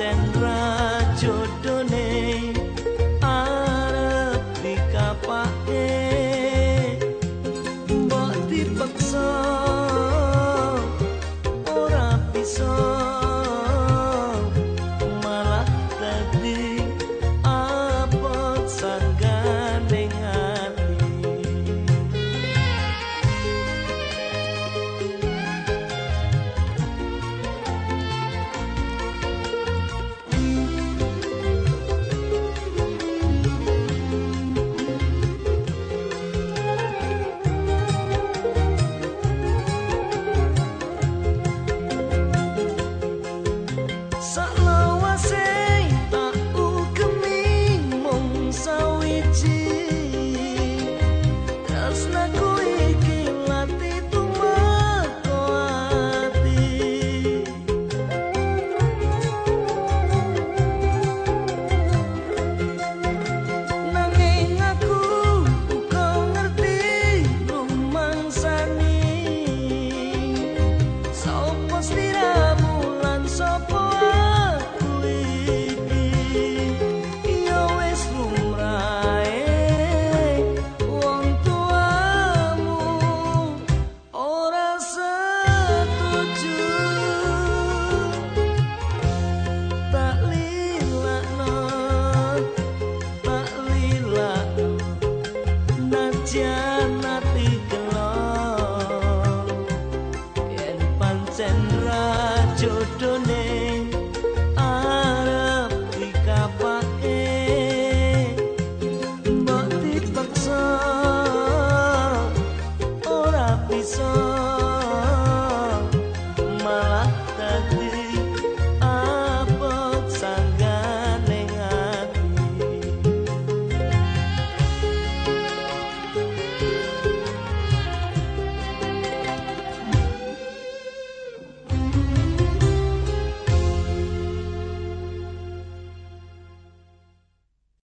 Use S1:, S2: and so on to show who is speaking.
S1: and Jana